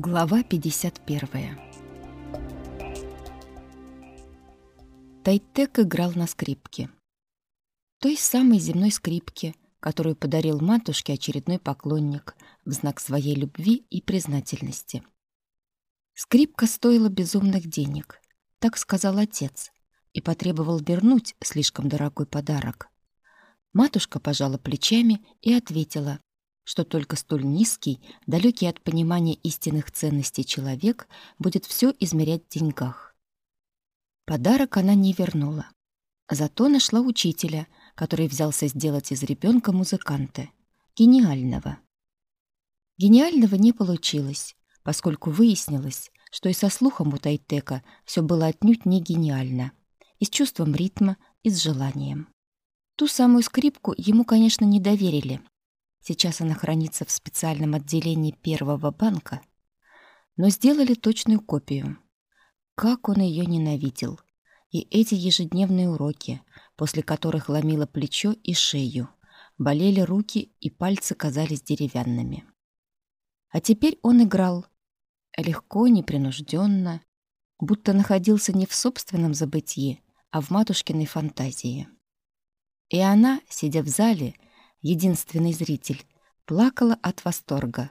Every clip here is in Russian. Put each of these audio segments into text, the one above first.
Глава 51 Тайтек играл на скрипке. Той самой земной скрипке, которую подарил матушке очередной поклонник в знак своей любви и признательности. Скрипка стоила безумных денег, так сказал отец, и потребовал вернуть слишком дорогой подарок. Матушка пожала плечами и ответила, что только столь низкий, далекий от понимания истинных ценностей человек будет все измерять в деньгах. Подарок она не вернула. Зато нашла учителя, который взялся сделать из ребенка музыканта. Гениального. Гениального не получилось, поскольку выяснилось, что и со слухом у Тайтека все было отнюдь не гениально. И с чувством ритма, и с желанием. Ту самую скрипку ему, конечно, не доверили, Сейчас она хранится в специальном отделении первого банка. Но сделали точную копию. Как он ее ненавидел. И эти ежедневные уроки, после которых ломило плечо и шею, болели руки и пальцы казались деревянными. А теперь он играл. Легко, непринужденно, будто находился не в собственном забытии, а в матушкиной фантазии. И она, сидя в зале, единственный зритель, плакала от восторга.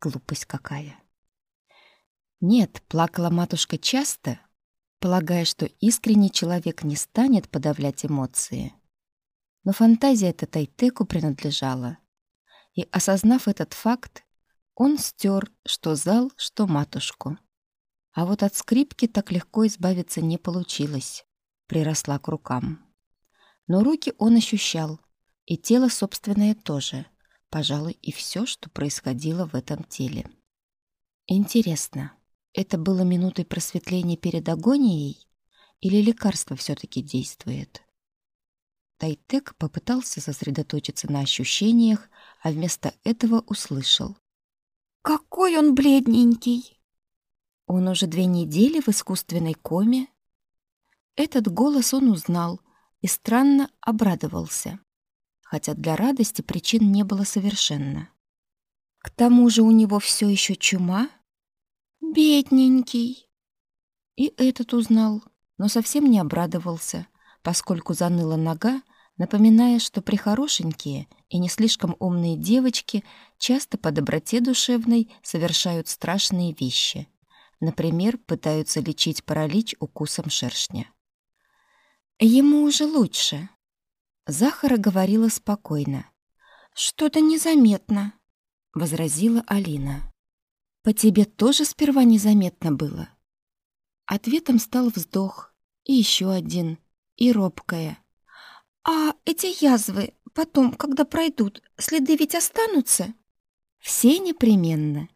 Глупость какая. Нет, плакала матушка часто, полагая, что искренний человек не станет подавлять эмоции. Но фантазия эта Тайтеку принадлежала. И, осознав этот факт, он стер, что зал, что матушку. А вот от скрипки так легко избавиться не получилось. Приросла к рукам. Но руки он ощущал, и тело собственное тоже. Пожалуй, и все, что происходило в этом теле. Интересно, это было минутой просветления перед агонией или лекарство все-таки действует? Тайтек попытался сосредоточиться на ощущениях, а вместо этого услышал. «Какой он бледненький!» Он уже две недели в искусственной коме. Этот голос он узнал и странно обрадовался хотя для радости причин не было совершенно. К тому же у него все еще чума. Бедненький. И этот узнал, но совсем не обрадовался, поскольку заныла нога, напоминая, что прихорошенькие и не слишком умные девочки часто по доброте душевной совершают страшные вещи. Например, пытаются лечить паралич укусом шершня. Ему уже лучше, Захара говорила спокойно. «Что-то незаметно», — возразила Алина. «По тебе тоже сперва незаметно было?» Ответом стал вздох, и еще один, и робкая. «А эти язвы потом, когда пройдут, следы ведь останутся?» «Все непременно».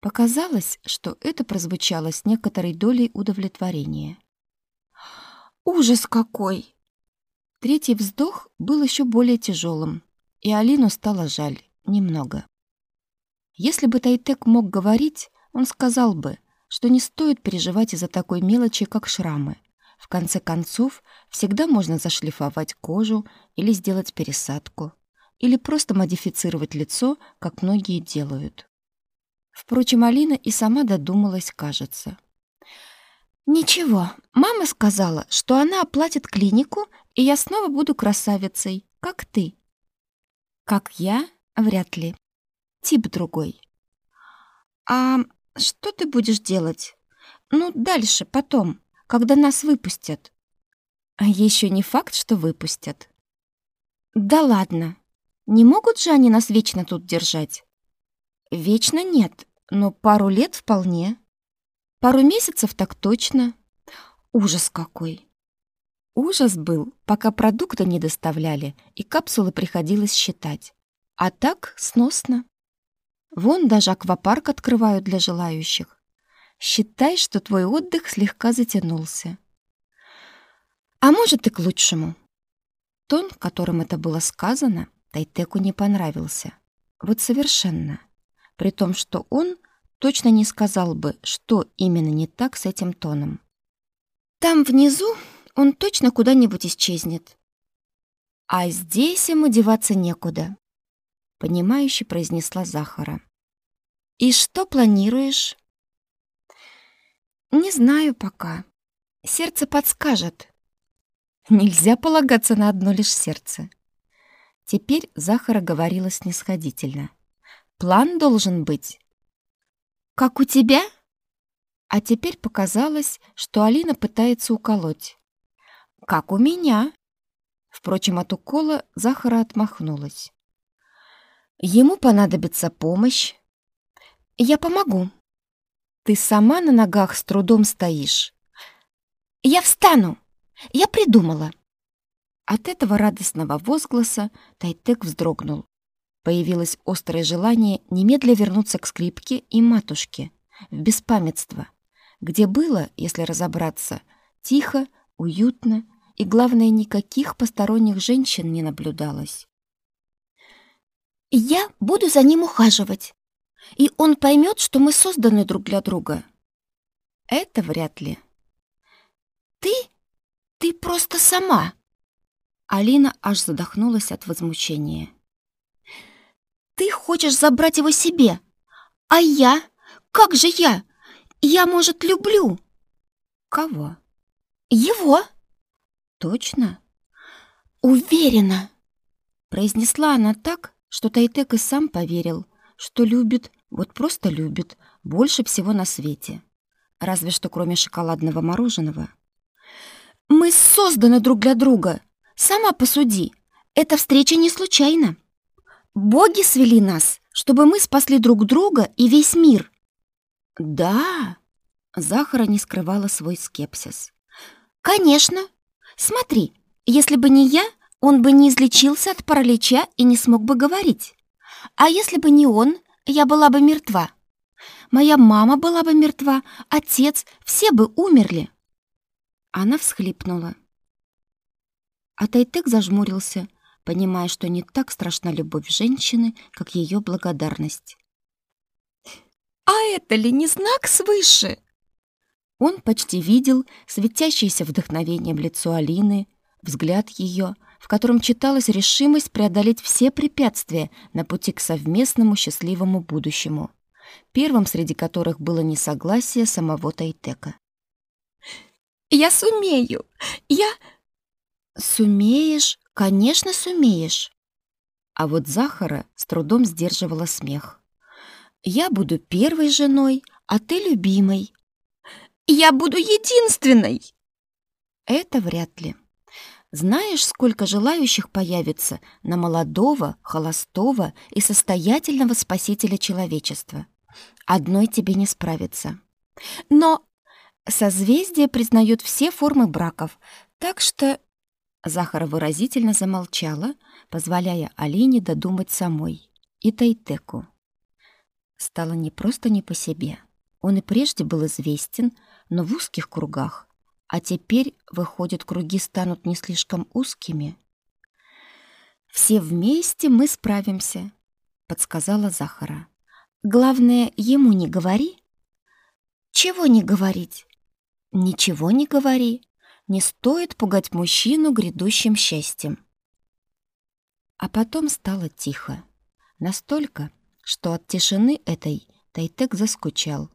Показалось, что это прозвучало с некоторой долей удовлетворения. «Ужас какой!» Третий вздох был еще более тяжелым, и Алину стало жаль, немного. Если бы Тайтек мог говорить, он сказал бы, что не стоит переживать из-за такой мелочи, как шрамы. В конце концов, всегда можно зашлифовать кожу или сделать пересадку, или просто модифицировать лицо, как многие делают. Впрочем, Алина и сама додумалась, кажется. «Ничего, мама сказала, что она оплатит клинику и я снова буду красавицей, как ты. Как я? Вряд ли. Тип другой. А что ты будешь делать? Ну, дальше, потом, когда нас выпустят. А еще не факт, что выпустят. Да ладно. Не могут же они нас вечно тут держать? Вечно нет, но пару лет вполне. Пару месяцев так точно. Ужас какой. Ужас был, пока продукты не доставляли, и капсулы приходилось считать. А так сносно. Вон даже аквапарк открывают для желающих. Считай, что твой отдых слегка затянулся. А может и к лучшему. Тон, которым это было сказано, Тайтеку не понравился. Вот совершенно. При том, что он точно не сказал бы, что именно не так с этим тоном. Там внизу он точно куда-нибудь исчезнет. А здесь ему деваться некуда, понимающе произнесла Захара. «И что планируешь?» «Не знаю пока. Сердце подскажет». Нельзя полагаться на одно лишь сердце. Теперь Захара говорила снисходительно. «План должен быть». «Как у тебя?» А теперь показалось, что Алина пытается уколоть. «Как у меня?» Впрочем, от укола Захара отмахнулась. «Ему понадобится помощь. Я помогу. Ты сама на ногах с трудом стоишь. Я встану. Я придумала». От этого радостного возгласа Тайтек вздрогнул. Появилось острое желание немедля вернуться к скрипке и матушке, в беспамятство, где было, если разобраться, тихо, уютно и, главное, никаких посторонних женщин не наблюдалось. «Я буду за ним ухаживать, и он поймет, что мы созданы друг для друга». «Это вряд ли». «Ты? Ты просто сама!» Алина аж задохнулась от возмущения. «Ты хочешь забрать его себе, а я? Как же я? Я, может, люблю?» «Кого?» «Его!» «Точно?» «Уверена!» Произнесла она так, что Тайтек и сам поверил, что любит, вот просто любит, больше всего на свете. Разве что кроме шоколадного мороженого. «Мы созданы друг для друга! Сама посуди! Эта встреча не случайна! Боги свели нас, чтобы мы спасли друг друга и весь мир!» «Да!» Захара не скрывала свой скепсис. «Конечно!» Смотри, если бы не я, он бы не излечился от паралича и не смог бы говорить. А если бы не он, я была бы мертва. Моя мама была бы мертва, отец, все бы умерли. Она всхлипнула. А Тайтек зажмурился, понимая, что не так страшна любовь женщины, как ее благодарность. «А это ли не знак свыше?» Он почти видел светящееся вдохновением лицо Алины, взгляд ее, в котором читалась решимость преодолеть все препятствия на пути к совместному счастливому будущему, первым среди которых было несогласие самого Тайтека. «Я сумею! Я...» «Сумеешь? Конечно, сумеешь!» А вот Захара с трудом сдерживала смех. «Я буду первой женой, а ты любимой, я буду единственной!» «Это вряд ли. Знаешь, сколько желающих появится на молодого, холостого и состоятельного спасителя человечества? Одной тебе не справиться. Но созвездие признает все формы браков, так что...» Захара выразительно замолчала, позволяя Алине додумать самой и Тайтеку. Стало не просто не по себе. Он и прежде был известен, но в узких кругах, а теперь, выходит, круги станут не слишком узкими. «Все вместе мы справимся», — подсказала Захара. «Главное, ему не говори». «Чего не говорить?» «Ничего не говори. Не стоит пугать мужчину грядущим счастьем». А потом стало тихо. Настолько, что от тишины этой Тайтек заскучал.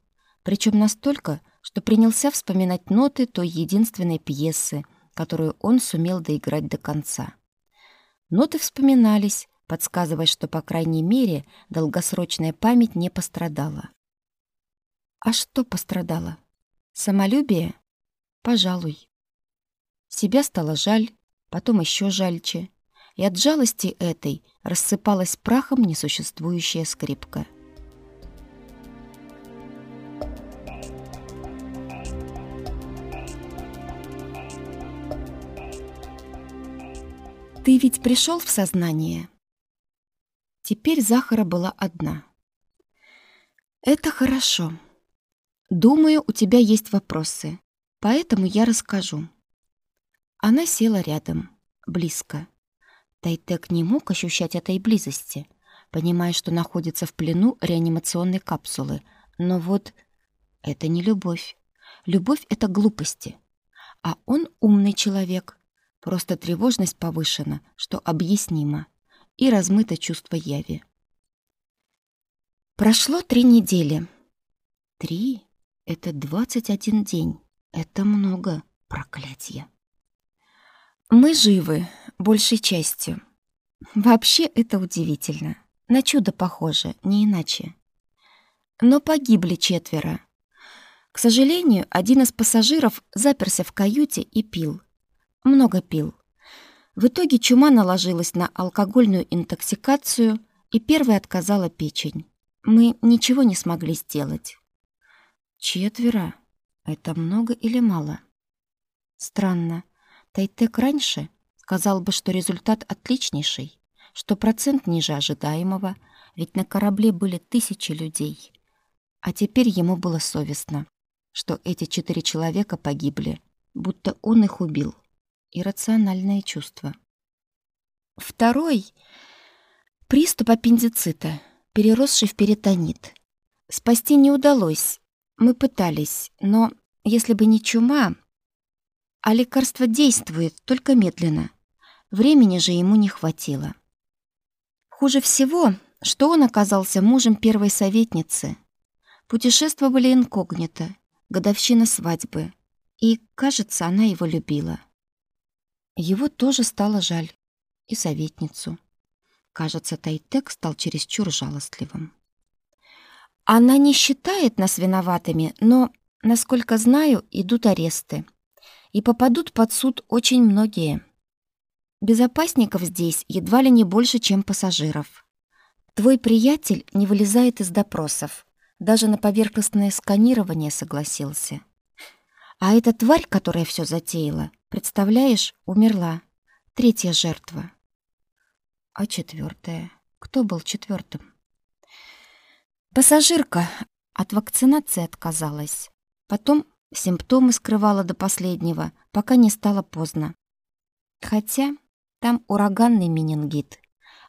Причем настолько, что принялся вспоминать ноты той единственной пьесы, которую он сумел доиграть до конца. Ноты вспоминались, подсказывая, что, по крайней мере, долгосрочная память не пострадала. А что пострадало? Самолюбие? Пожалуй. Себя стало жаль, потом еще жальче, и от жалости этой рассыпалась прахом несуществующая скрипка. Ты ведь пришел в сознание? Теперь Захара была одна. Это хорошо. Думаю, у тебя есть вопросы, поэтому я расскажу. Она села рядом, близко. Тайтек не мог ощущать этой близости, понимая, что находится в плену реанимационной капсулы. Но вот это не любовь. Любовь — это глупости. А он умный человек, Просто тревожность повышена, что объяснимо, и размыто чувство яви. Прошло три недели. Три — это двадцать один день. Это много, проклятие. Мы живы, большей частью. Вообще это удивительно. На чудо похоже, не иначе. Но погибли четверо. К сожалению, один из пассажиров заперся в каюте и пил. Много пил. В итоге чума наложилась на алкогольную интоксикацию, и первой отказала печень. Мы ничего не смогли сделать. Четверо? Это много или мало? Странно. Тайтек раньше сказал бы, что результат отличнейший, что процент ниже ожидаемого, ведь на корабле были тысячи людей. А теперь ему было совестно что эти четыре человека погибли, будто он их убил. Иррациональное чувство. Второй — приступ аппендицита, переросший в перитонит. Спасти не удалось. Мы пытались, но если бы не чума... А лекарство действует, только медленно. Времени же ему не хватило. Хуже всего, что он оказался мужем первой советницы. Путешествовали инкогнито, годовщина свадьбы, и, кажется, она его любила. Его тоже стало жаль. И советницу. Кажется, Тайтек стал чересчур жалостливым. Она не считает нас виноватыми, но, насколько знаю, идут аресты. И попадут под суд очень многие. Безопасников здесь едва ли не больше, чем пассажиров. Твой приятель не вылезает из допросов. Даже на поверхностное сканирование согласился. А эта тварь, которая все затеяла, представляешь, умерла. Третья жертва. А четвертая? Кто был четвертым? Пассажирка от вакцинации отказалась. Потом симптомы скрывала до последнего, пока не стало поздно. Хотя там ураганный менингит.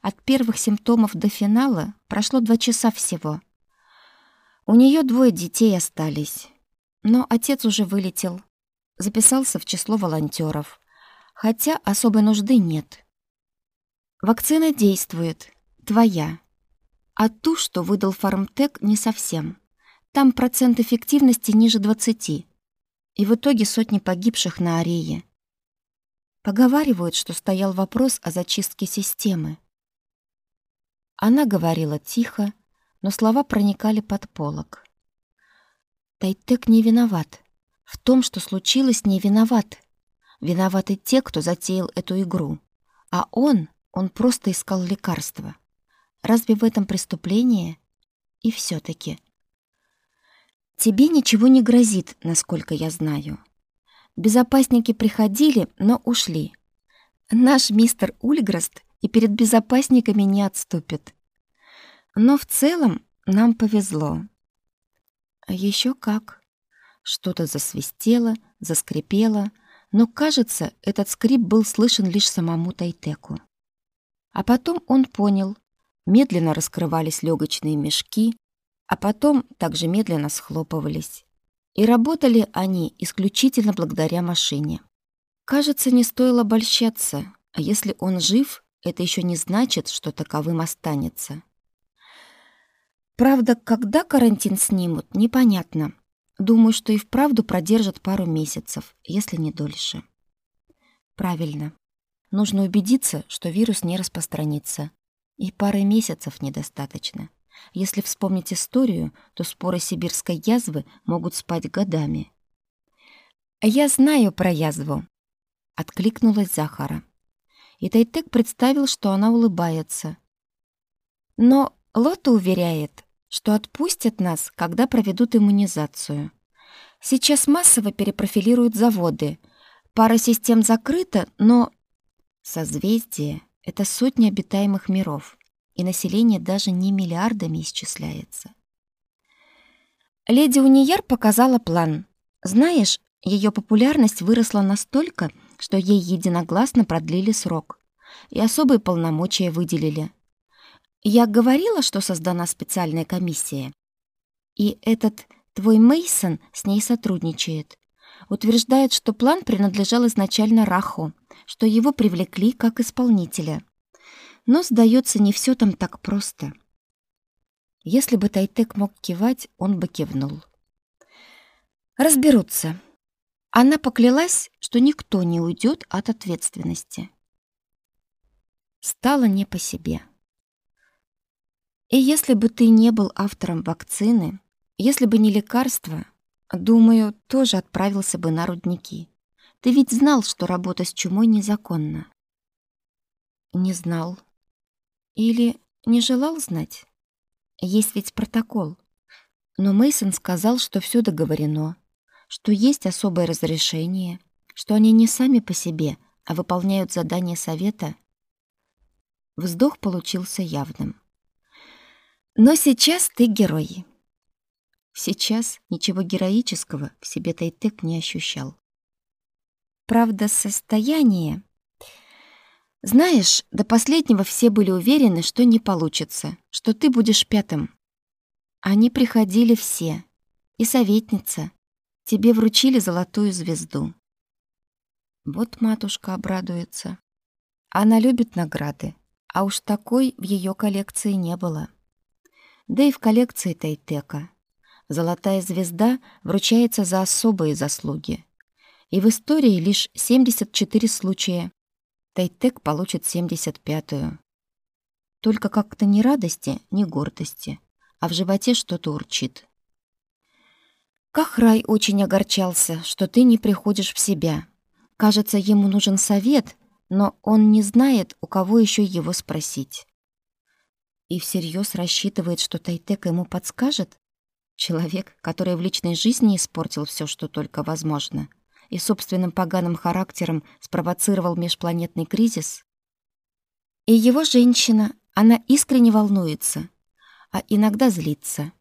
От первых симптомов до финала прошло два часа всего. У нее двое детей остались. Но отец уже вылетел. Записался в число волонтеров. Хотя особой нужды нет. Вакцина действует. Твоя. А ту, что выдал Фармтек, не совсем. Там процент эффективности ниже 20. И в итоге сотни погибших на арее. Поговаривают, что стоял вопрос о зачистке системы. Она говорила тихо, но слова проникали под полок. Тайтек не виноват. В том, что случилось, не виноват. Виноваты те, кто затеял эту игру. А он, он просто искал лекарства. Разве в этом преступление? И все таки Тебе ничего не грозит, насколько я знаю. Безопасники приходили, но ушли. Наш мистер Ульграст и перед безопасниками не отступит. Но в целом нам повезло. А еще как. Что-то засвистело, заскрипело, но, кажется, этот скрип был слышен лишь самому Тайтеку. А потом он понял. Медленно раскрывались легочные мешки, а потом также медленно схлопывались. И работали они исключительно благодаря машине. Кажется, не стоило обольщаться, а если он жив, это еще не значит, что таковым останется. Правда, когда карантин снимут, непонятно. Думаю, что и вправду продержат пару месяцев, если не дольше. Правильно. Нужно убедиться, что вирус не распространится. И пары месяцев недостаточно. Если вспомнить историю, то споры сибирской язвы могут спать годами. «Я знаю про язву», — откликнулась Захара. И Тайтек представил, что она улыбается. Но Лота уверяет, что отпустят нас, когда проведут иммунизацию. Сейчас массово перепрофилируют заводы. Пара систем закрыта, но... Созвездие — это сотни обитаемых миров, и население даже не миллиардами исчисляется. Леди Унияр показала план. Знаешь, ее популярность выросла настолько, что ей единогласно продлили срок и особые полномочия выделили. Я говорила, что создана специальная комиссия. И этот твой Мейсон с ней сотрудничает. Утверждает, что план принадлежал изначально Раху, что его привлекли как исполнителя. Но, сдается, не все там так просто. Если бы Тайтек мог кивать, он бы кивнул. Разберутся. Она поклялась, что никто не уйдет от ответственности. Стало не по себе. И если бы ты не был автором вакцины, если бы не лекарство, думаю, тоже отправился бы на рудники. Ты ведь знал, что работа с чумой незаконна. Не знал. Или не желал знать? Есть ведь протокол. Но Мейсон сказал, что все договорено, что есть особое разрешение, что они не сами по себе, а выполняют задание совета. Вздох получился явным. Но сейчас ты герой. Сейчас ничего героического в себе Тайтек не ощущал. Правда, состояние... Знаешь, до последнего все были уверены, что не получится, что ты будешь пятым. Они приходили все. И советница. Тебе вручили золотую звезду. Вот матушка обрадуется. Она любит награды, а уж такой в ее коллекции не было да и в коллекции Тайтека. Золотая звезда вручается за особые заслуги. И в истории лишь 74 случая. Тайтек получит 75-ю. Только как-то ни радости, ни гордости, а в животе что-то урчит. Кахрай очень огорчался, что ты не приходишь в себя. Кажется, ему нужен совет, но он не знает, у кого еще его спросить. И всерьез рассчитывает, что Тайтек ему подскажет? Человек, который в личной жизни испортил все, что только возможно, и собственным поганым характером спровоцировал межпланетный кризис? И его женщина, она искренне волнуется, а иногда злится.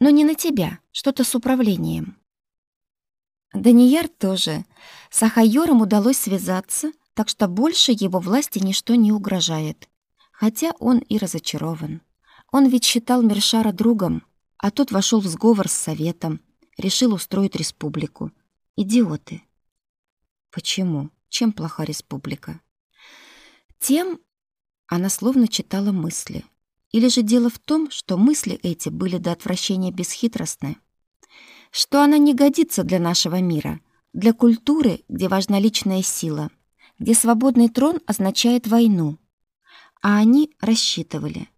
Но не на тебя, что-то с управлением. Данияр тоже. С Ахайором удалось связаться, так что больше его власти ничто не угрожает. Хотя он и разочарован. Он ведь считал Мершара другом, а тот вошел в сговор с советом, решил устроить республику. Идиоты. Почему? Чем плоха республика? Тем, она словно читала мысли. Или же дело в том, что мысли эти были до отвращения бесхитростны, что она не годится для нашего мира, для культуры, где важна личная сила, где свободный трон означает войну, а они рассчитывали.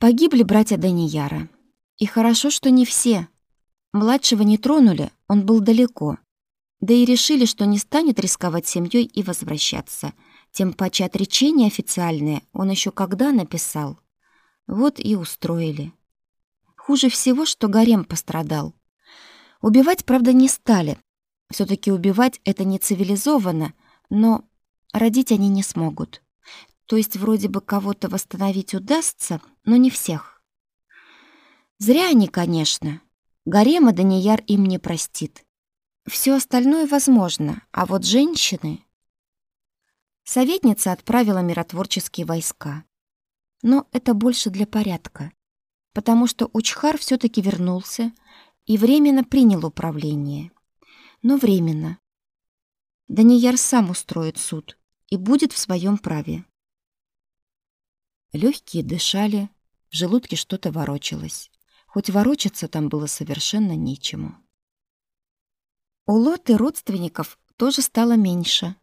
Погибли братья Данияра. И хорошо, что не все. Младшего не тронули, он был далеко. Да и решили, что не станет рисковать семьей и возвращаться. Тем паче отречение официальное он еще когда написал. Вот и устроили. Хуже всего, что гарем пострадал. Убивать, правда, не стали. все таки убивать — это не цивилизованно, но родить они не смогут. То есть вроде бы кого-то восстановить удастся, но не всех. Зря они, конечно. Гарема Данияр им не простит. Все остальное возможно, а вот женщины... Советница отправила миротворческие войска. Но это больше для порядка, потому что Учхар все таки вернулся и временно принял управление. Но временно. Данияр сам устроит суд и будет в своем праве. Легкие дышали, в желудке что-то ворочалось. Хоть ворочаться там было совершенно нечему. У Лоты родственников тоже стало меньше.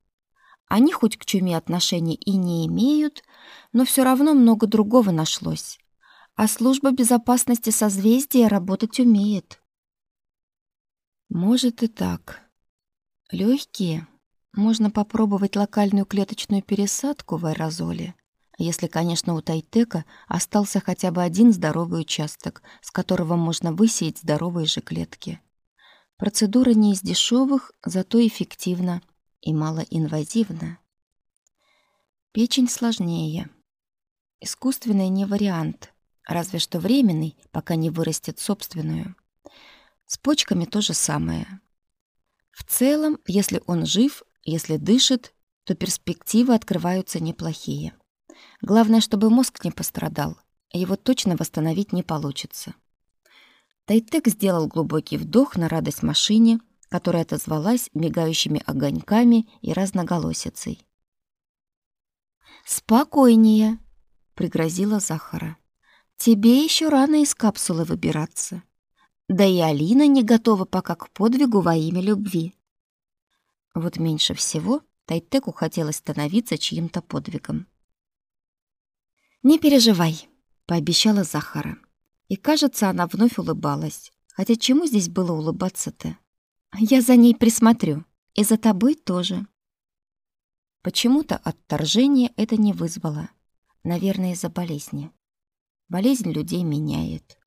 Они хоть к чуме отношений и не имеют, но все равно много другого нашлось. А служба безопасности созвездия работать умеет. Может и так. Легкие. Можно попробовать локальную клеточную пересадку в аэрозоле если, конечно, у Тайтека остался хотя бы один здоровый участок, с которого можно высеять здоровые же клетки. Процедура не из дешевых, зато эффективна и малоинвазивна. Печень сложнее. Искусственный не вариант, разве что временный, пока не вырастет собственную. С почками то же самое. В целом, если он жив, если дышит, то перспективы открываются неплохие. Главное, чтобы мозг не пострадал. Его точно восстановить не получится. Тайтек сделал глубокий вдох на радость машине, которая отозвалась мигающими огоньками и разноголосицей. «Спокойнее!» — пригрозила Захара. Тебе еще рано из капсулы выбираться. Да и Алина не готова пока к подвигу во имя любви. Вот меньше всего Тайтеку хотелось становиться чьим-то подвигом. «Не переживай», — пообещала Захара. И, кажется, она вновь улыбалась. Хотя чему здесь было улыбаться-то? Я за ней присмотрю. И за тобой тоже. Почему-то отторжение это не вызвало. Наверное, из-за болезни. Болезнь людей меняет.